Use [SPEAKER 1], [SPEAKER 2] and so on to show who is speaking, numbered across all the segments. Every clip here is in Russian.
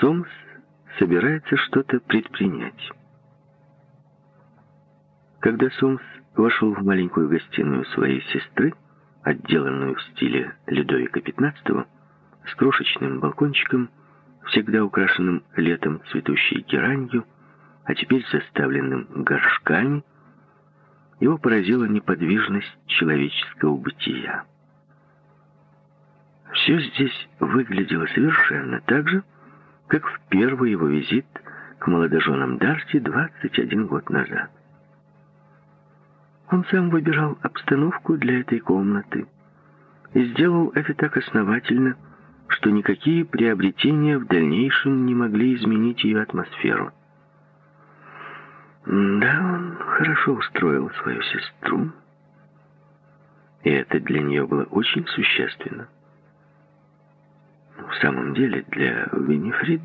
[SPEAKER 1] Сомс собирается что-то предпринять. Когда Сомс вошел в маленькую гостиную своей сестры, отделанную в стиле Людовика XV, с крошечным балкончиком, всегда украшенным летом цветущей геранью, а теперь заставленным горшками, его поразила неподвижность человеческого бытия. Все здесь выглядело совершенно так же, как в первый его визит к молодоженам Дарси 21 год назад. Он сам выбирал обстановку для этой комнаты и сделал это так основательно, что никакие приобретения в дальнейшем не могли изменить ее атмосферу. Да, он хорошо устроил свою сестру, и это для нее было очень существенно. В самом деле, для Винифрид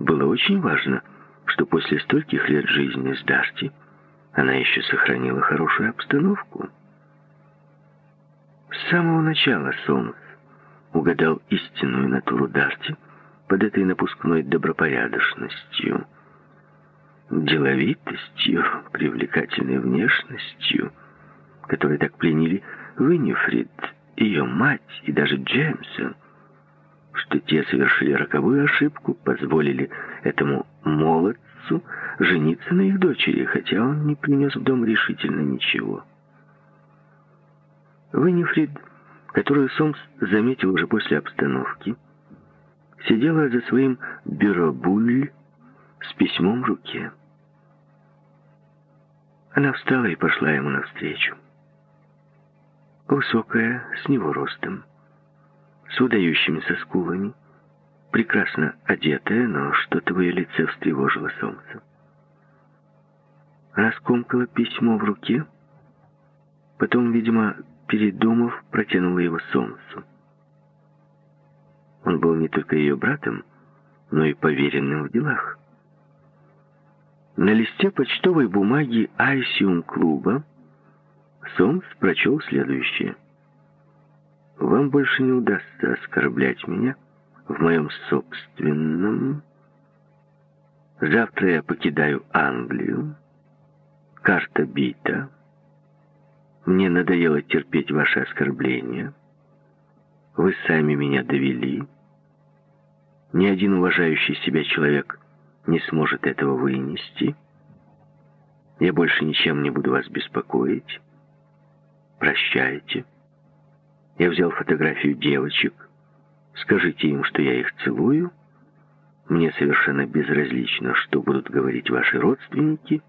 [SPEAKER 1] было очень важно, что после стольких лет жизни с Дарти она еще сохранила хорошую обстановку. С самого начала Сомс угадал истинную натуру Дарти под этой напускной добропорядочностью, деловитостью, привлекательной внешностью, которые так пленили Виннифрид, ее мать и даже Джеймса, что те совершили роковую ошибку, позволили этому молодцу жениться на их дочери, хотя он не принес в дом решительно ничего. Виннифрид, которую Сомс заметил уже после обстановки, сидела за своим бюро Буль с письмом в руке. Она встала и пошла ему навстречу. Высокая, с него ростом, с выдающимися скулами, прекрасно одетая, но что-то в ее лице встревожило солнце. Она письмо в руке, потом, видимо, передумав, протянула его солнцу. Он был не только ее братом, но и поверенным в делах. На листе почтовой бумаги Айсиум-клуба Сомс прочел следующее. «Вам больше не удастся оскорблять меня в моем собственном. Завтра я покидаю Англию. Карта бита. Мне надоело терпеть ваши оскорбления. Вы сами меня довели. Ни один уважающий себя человек не сможет этого вынести. Я больше ничем не буду вас беспокоить. Прощайте. Я взял фотографию девочек. Скажите им, что я их целую. Мне совершенно безразлично, что будут говорить ваши родственники.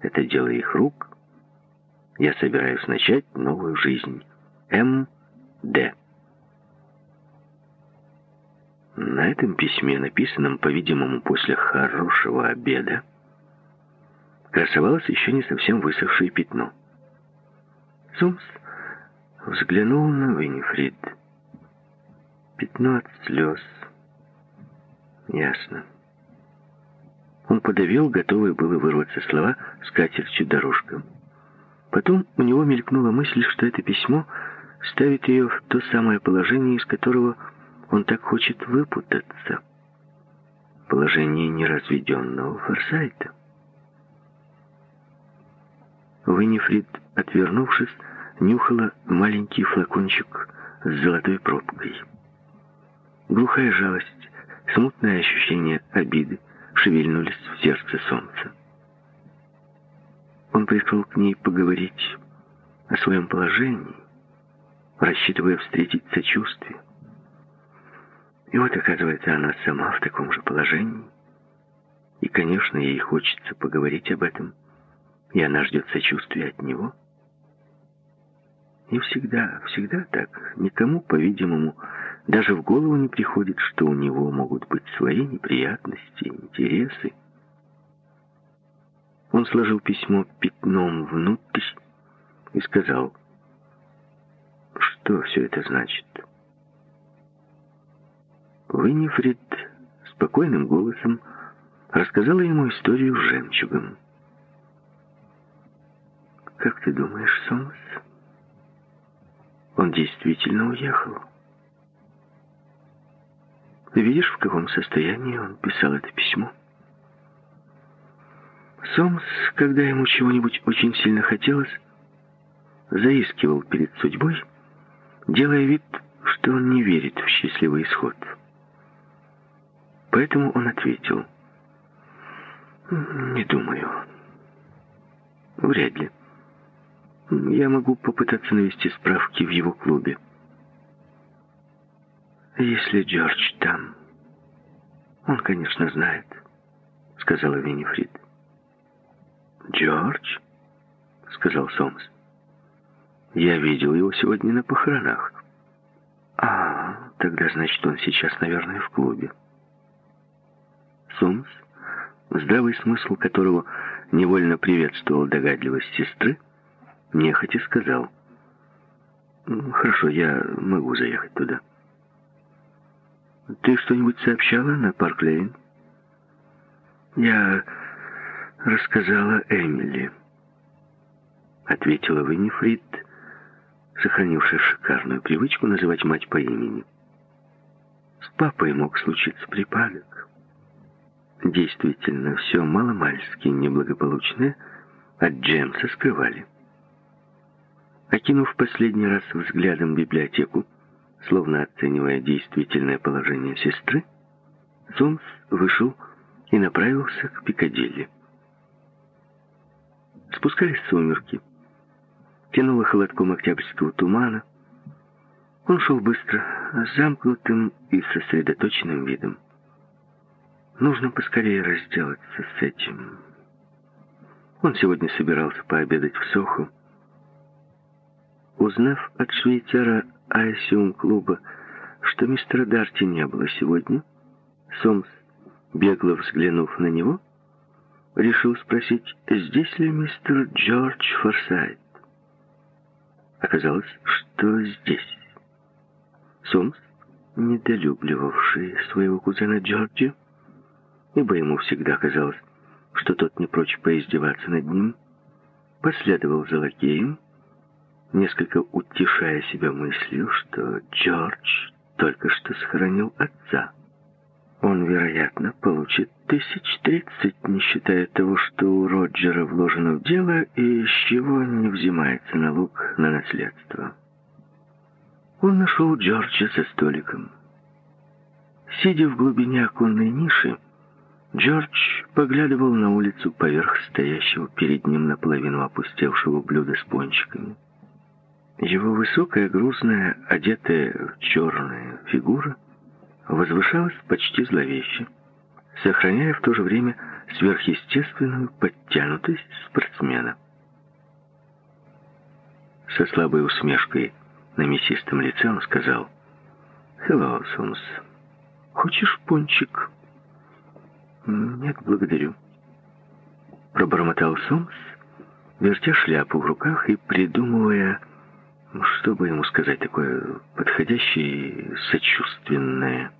[SPEAKER 1] Это дело их рук. Я собираюсь начать новую жизнь. М.Д. На этом письме, написанном, по-видимому, после хорошего обеда, красовалось еще не совсем высохшее пятно. Сумс взглянул на Винифрид. Пятно от слез. Ясно. Он подавил, готовый было вырваться слова с катертью дорожком. Потом у него мелькнула мысль, что это письмо ставит ее в то самое положение, из которого он так хочет выпутаться. Положение неразведенного Форсайта. Виннифрид, отвернувшись, нюхала маленький флакончик с золотой пробкой. Глухая жалость, смутное ощущение обиды шевельнулись в сердце солнца. Он пришел к ней поговорить о своем положении, рассчитывая встретить сочувствие. И вот, оказывается, она сама в таком же положении. И, конечно, ей хочется поговорить об этом. И она ждет сочувствия от него. И всегда, всегда так. Никому, по-видимому, даже в голову не приходит, что у него могут быть свои неприятности, интересы. Он сложил письмо пятном внутрь и сказал, что все это значит. Виннифрид спокойным голосом рассказала ему историю с жемчугом. «Как ты думаешь, Сомас?» Он действительно уехал. Видишь, в каком состоянии он писал это письмо? Сомс, когда ему чего-нибудь очень сильно хотелось, заискивал перед судьбой, делая вид, что он не верит в счастливый исход. Поэтому он ответил, «Не думаю. Вряд ли. Я могу попытаться навести справки в его клубе. Если Джордж там, он, конечно, знает», — сказала Виннифрид. «Джордж?» — сказал Сомс. «Я видел его сегодня на похоронах». «А, тогда, значит, он сейчас, наверное, в клубе». Сомс, здравый смысл которого невольно приветствовал догадливость сестры, нехотя сказал. «Хорошо, я могу заехать туда». «Ты что-нибудь сообщала на Парк-Лейн?» «Я рассказала Эмили», — ответила Виннифрид, сохранившая шикарную привычку называть мать по имени. С папой мог случиться припадок. Действительно, все маломальски неблагополучное от Джемса скрывали. Окинув последний раз взглядом библиотеку, словно оценивая действительное положение сестры, Сомс вышел и направился к Пикадилли. Спускались сумерки. Тянуло холодком октябрьского тумана. Он шел быстро, замкнутым и сосредоточенным видом. Нужно поскорее разделаться с этим. Он сегодня собирался пообедать в Соху. Узнав от швейцара Айсиум-клуба, что мистера Дарти не было сегодня, Сомс, бегло взглянув на него, решил спросить, здесь ли мистер Джордж Форсайт. Оказалось, что здесь. Сомс, недолюбливавший своего кузена Джорджа, ибо ему всегда казалось, что тот не прочь поиздеваться над ним, последовал за лакеем, несколько утешая себя мыслью, что Джордж только что сохранил отца. Он, вероятно, получит тысяч тридцать, не считая того, что у Роджера вложено в дело и из чего не взимается налог на наследство. Он нашел Джорджа за столиком. Сидя в глубине оконной ниши, Джордж поглядывал на улицу поверх стоящего перед ним наполовину опустевшего блюда с пончиками. Его высокая, грузная, одетая в черная фигура возвышалась почти зловеще, сохраняя в то же время сверхъестественную подтянутость спортсмена. Со слабой усмешкой на мясистом лице он сказал, «Hello, Сомс. Хочешь пончик?» «Нет, благодарю». Пробормотал Сомс, вертя шляпу в руках и придумывая, что бы ему сказать такое подходящее и сочувственное.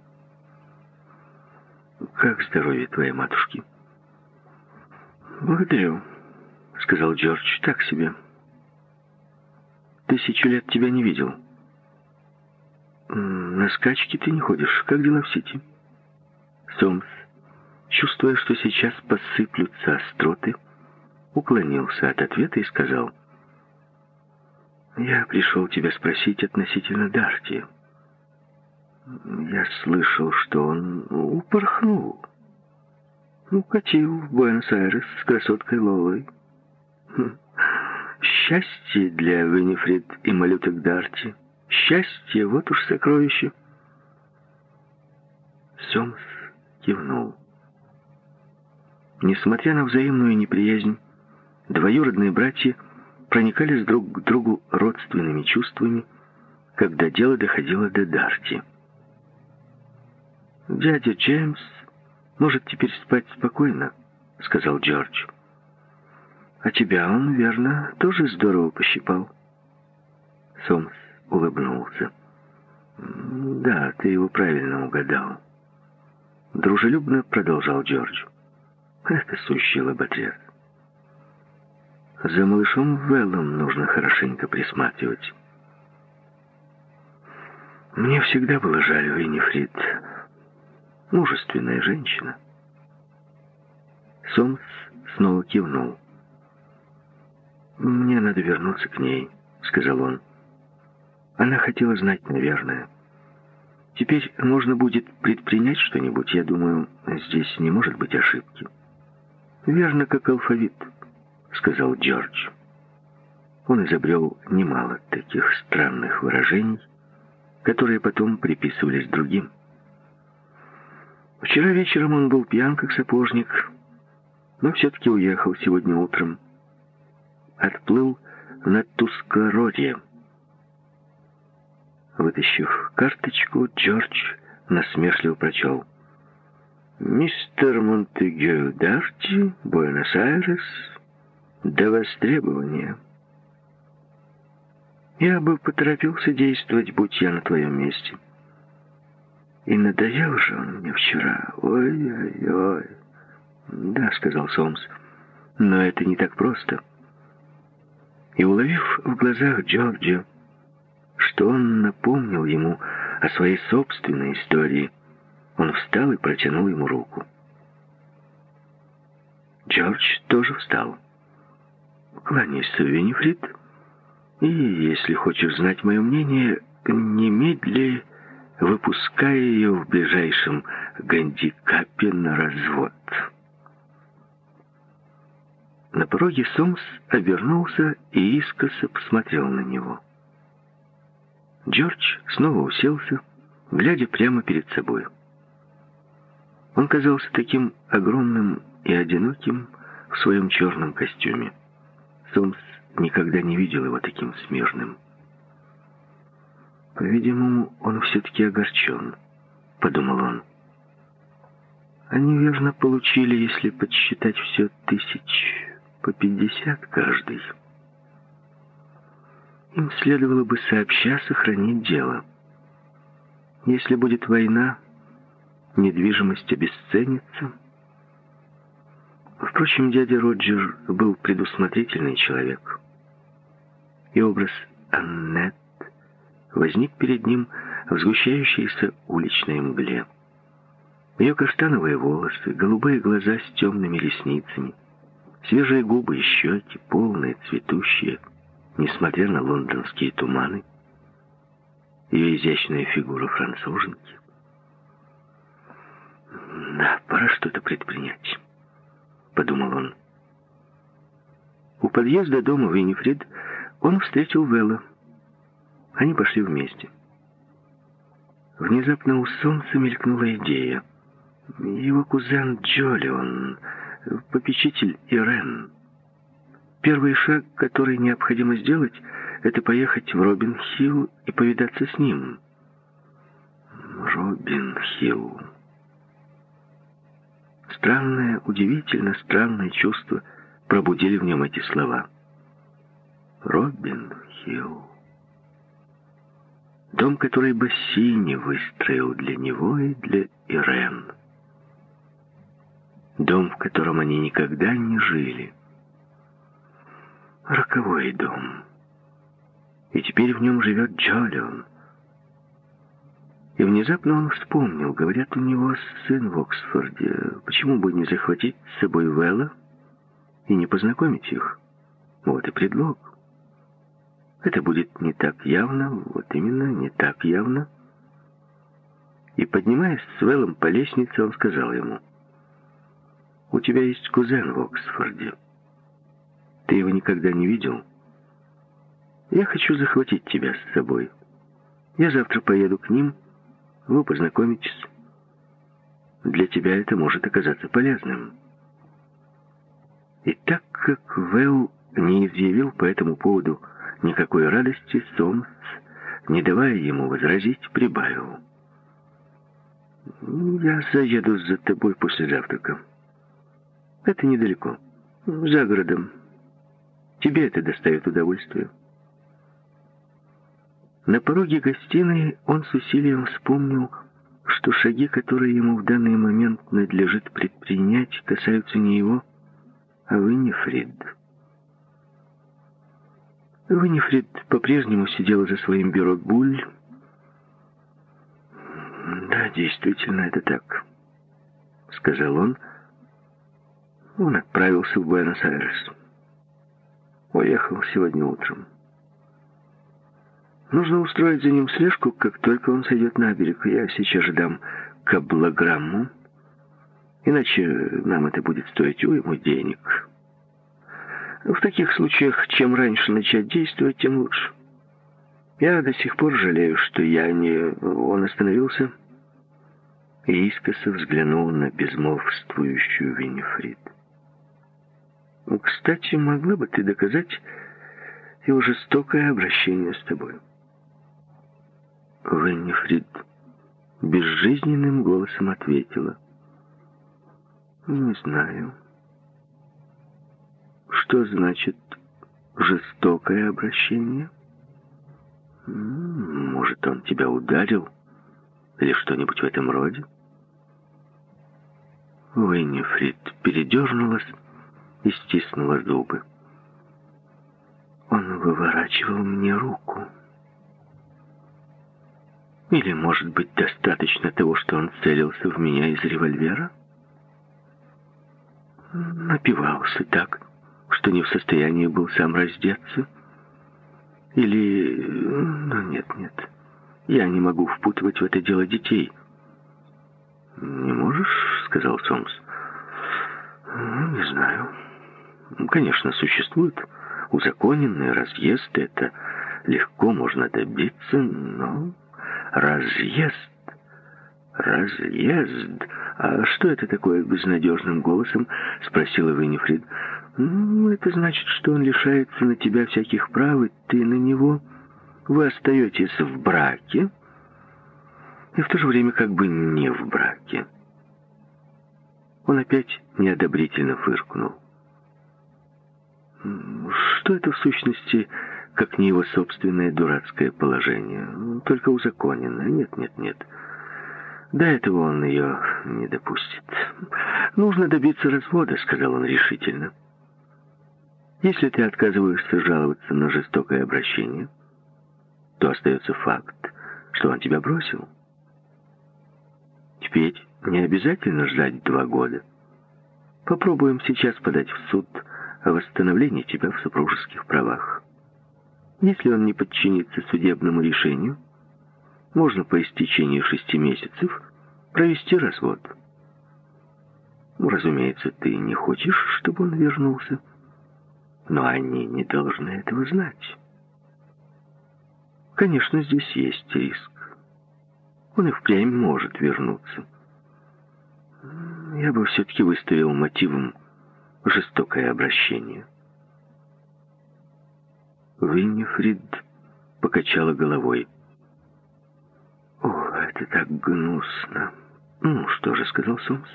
[SPEAKER 1] «Как здоровье твоей матушки?» «Благодарю», — сказал Джордж, — «так себе. Тысячу лет тебя не видел. На скачки ты не ходишь. Как дела в Сити?» Сомс чувствуя, что сейчас посыплются остроты, уклонился от ответа и сказал, «Я пришел тебя спросить относительно Дарти. Я слышал, что он упорхнул, укатил в Буэнос-Айрес с красоткой Лолой. Хм. Счастье для Виннифрид и малюток Дарти. Счастье, вот уж сокровище». Сомс кивнул. Несмотря на взаимную неприязнь, двоюродные братья проникались друг к другу родственными чувствами, когда дело доходило до Дарти. «Дядя Джеймс может теперь спать спокойно», — сказал Джордж. «А тебя он, верно, тоже здорово пощипал?» Сомс улыбнулся. «Да, ты его правильно угадал». Дружелюбно продолжал Джордж. Это сущий лоботряс. За малышом Веллом нужно хорошенько присматривать. Мне всегда было жаль Виннифрид. Мужественная женщина. Сомс снова кивнул. «Мне надо вернуться к ней», — сказал он. «Она хотела знать, наверное. Теперь нужно будет предпринять что-нибудь. Я думаю, здесь не может быть ошибки». «Верно, как алфавит», — сказал Джордж. Он изобрел немало таких странных выражений, которые потом приписывались другим. Вчера вечером он был пьян, как сапожник, но все-таки уехал сегодня утром отплыл на Тускородье. Вытащив карточку, Джордж насмешливо прочел. «Мистер Монтегю Дарти, Буэнос-Айрес, до востребования». Я бы поторопился действовать, будь я на твоем месте. И надоел же он мне вчера. Ой-ой-ой. Да, сказал Сомс, но это не так просто. — и уловив в глазах Джорджа, что он напомнил ему о своей собственной истории, он встал и протянул ему руку. Джордж тоже встал. «Кланяйся, Винифрид, и, если хочешь знать мое мнение, немедли выпускай ее в ближайшем гандикапе на развод». На пороге Сомс обернулся и искоса посмотрел на него. Джордж снова уселся, глядя прямо перед собой. Он казался таким огромным и одиноким в своем черном костюме. Сомс никогда не видел его таким смежным. «По-видимому, он все-таки огорчен», — подумал он. «Они верно получили, если подсчитать все тысяч по пятьдесят каждый. Им следовало бы сообща сохранить дело. Если будет война, недвижимость обесценится. Впрочем, дядя Роджер был предусмотрительный человек. И образ Аннет возник перед ним в сгущающейся уличной мгле. Ее каштановые волосы, голубые глаза с темными ресницами — Свежие губы и щеки, полные, цветущие, несмотря на лондонские туманы. Ее изящная фигура француженки. «Да, пора что-то предпринять», — подумал он. У подъезда дома Виннифрид он встретил Вэлла. Они пошли вместе. Внезапно у солнца мелькнула идея. Его кузен Джолион попечитель Ирен. Первый шаг, который необходимо сделать, это поехать в Робин-Хилл и повидаться с ним. Робин-Хилл. Странное, удивительно странное чувство пробудили в нем эти слова. Робин-Хилл. Дом, который Бассини выстроил для него и для Ирен. Дом, в котором они никогда не жили. Роковой дом. И теперь в нем живет Джолион. И внезапно он вспомнил, говорят, у него сын в Оксфорде. Почему бы не захватить с собой Вэлла и не познакомить их? Вот и предлог. Это будет не так явно, вот именно, не так явно. И, поднимаясь с Вэллом по лестнице, он сказал ему — у тебя есть кузен в Оксфорде. Ты его никогда не видел? Я хочу захватить тебя с собой. Я завтра поеду к ним, вы познакомитесь. Для тебя это может оказаться полезным. И так как Вэлл не изъявил по этому поводу никакой радости, Сомс, не давая ему возразить, прибавил. «Я заеду за тобой после завтрака». Это недалеко. За городом. Тебе это доставит удовольствие. На пороге гостиной он с усилием вспомнил, что шаги, которые ему в данный момент надлежит предпринять, касаются не его, а Виннифрид. Виннифрид по-прежнему сидела за своим бюро Буль. Да, действительно, это так. — сказал он. Он отправился в Буэнос-Айрес. Уехал сегодня утром. Нужно устроить за ним слежку, как только он сойдет на берег. Я сейчас же дам каблограмму, иначе нам это будет стоить уйму денег. В таких случаях, чем раньше начать действовать, тем лучше. Я до сих пор жалею, что я не... Он остановился и искоса взглянул на безмолвствующую Виннифрид. «Кстати, могла бы ты доказать его жестокое обращение с тобой?» Виннифрид безжизненным голосом ответила. «Не знаю. Что значит жестокое обращение?» «Может, он тебя ударил?» или что-нибудь в этом роде?» Уиннифрид передернулась и стиснула зубы. Он выворачивал мне руку. Или, может быть, достаточно того, что он целился в меня из револьвера? Напивался так, что не в состоянии был сам раздеться. Или... Ну, нет, нет. Я не могу впутывать в это дело детей. «Не можешь?» — сказал Сомс. «Ну, «Не знаю. Конечно, существует узаконенный разъезд. Это легко можно добиться, но разъезд... Разъезд... А что это такое безнадежным голосом?» — спросила Виннифрид. «Ну, это значит, что он лишается на тебя всяких прав, и ты на него...» Вы остаетесь в браке, и в то же время как бы не в браке. Он опять неодобрительно фыркнул. Что это в сущности, как не его собственное дурацкое положение? Только узаконено. Нет, нет, нет. До этого он ее не допустит. Нужно добиться развода, сказал он решительно. Если ты отказываешься жаловаться на жестокое обращение, то остается факт, что он тебя бросил. Теперь не обязательно ждать два года. Попробуем сейчас подать в суд о восстановлении тебя в супружеских правах. Если он не подчинится судебному решению, можно по истечении шести месяцев провести развод. Ну, разумеется, ты не хочешь, чтобы он вернулся, но они не должны этого знать. Конечно, здесь есть риск. Он и впрямь может вернуться. Я бы все-таки выставил мотивом жестокое обращение. Виннифрид покачала головой. «О, это так гнусно!» «Ну, что же», — сказал Сомс.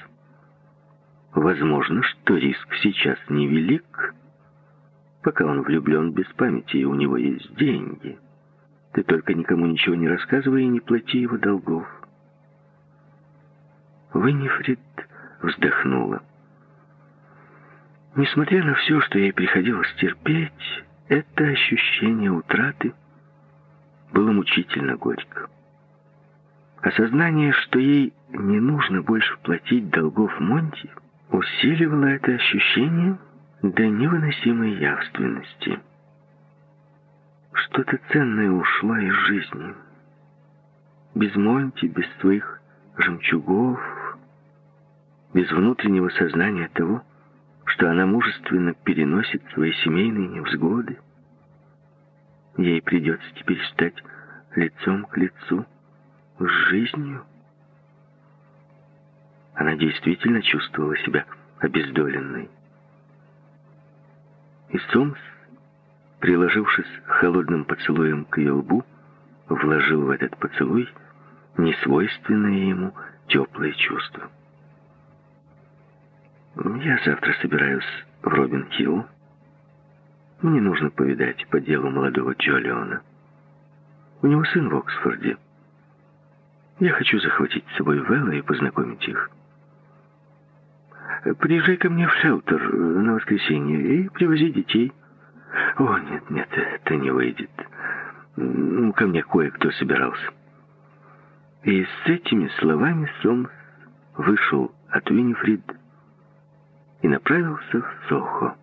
[SPEAKER 1] «Возможно, что риск сейчас невелик, пока он влюблен без памяти, и у него есть деньги». Ты только никому ничего не рассказывай и не плати его долгов. Виннифрид вздохнула. Несмотря на все, что ей приходилось терпеть, это ощущение утраты было мучительно горько. Осознание, что ей не нужно больше платить долгов Монти, усиливало это ощущение до невыносимой явственности. Что-то ценное ушло из жизни. Без Монти, без своих жемчугов, без внутреннего сознания того, что она мужественно переносит свои семейные невзгоды. Ей придется теперь стать лицом к лицу с жизнью. Она действительно чувствовала себя обездоленной. И Сомс приложившись холодным поцелуем к ее лбу, вложил в этот поцелуй несвойственное ему теплое чувство. «Я завтра собираюсь в Робин-Хилл. Мне нужно повидать по делу молодого Джолиона. У него сын в Оксфорде. Я хочу захватить с собой Вэлла и познакомить их. Приезжай ко мне в шелтер на воскресенье и привози детей». «О, нет, нет, это не выйдет. Ну, ко мне кое-кто собирался». И с этими словами Сомс вышел от Винифрид и направился в Сохо.